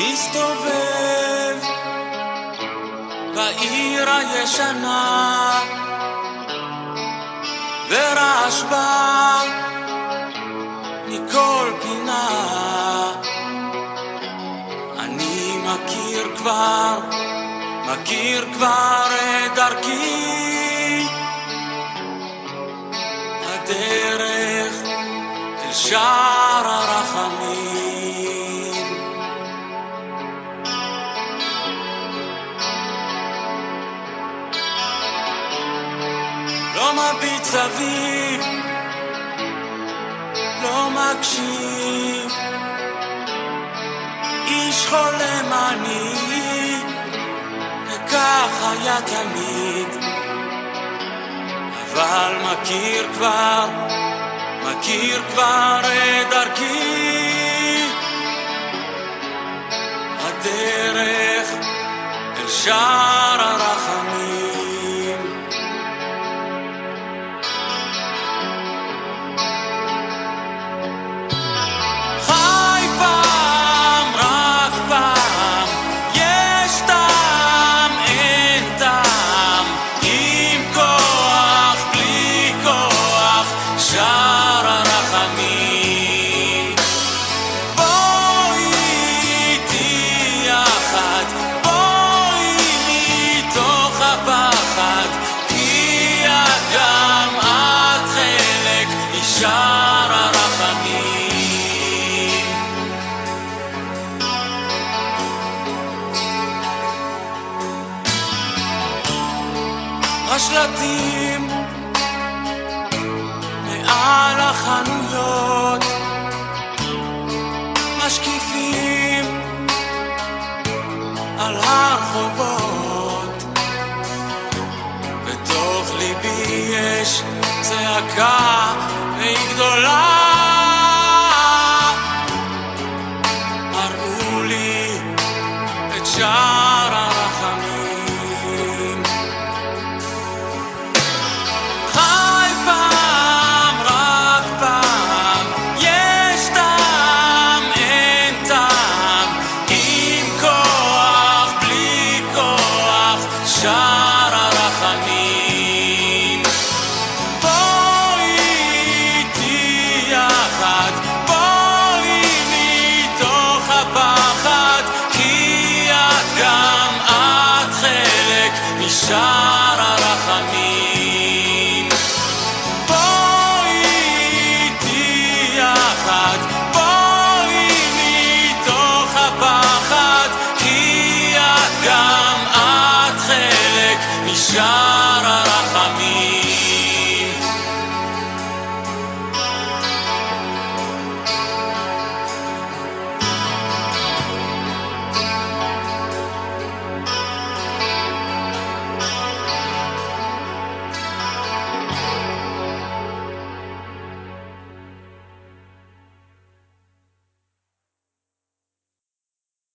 מסתובב בעיר הישנה. ורעש בא מכל פינה. אני מכיר כבר, מכיר כבר את דרכי. הדרך אל שער הרחמים מביט סביב, לא מקשיב איש חולם אני, וכך היה תמיד. אבל מכיר כבר, מכיר כבר את דרכי. הדרך אל שער הרחמים. השלטים מעל החנויות משקיפים על הרחובות. בתוך ליבי יש צעקה והיא גדולה שער הרחמים